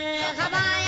خبر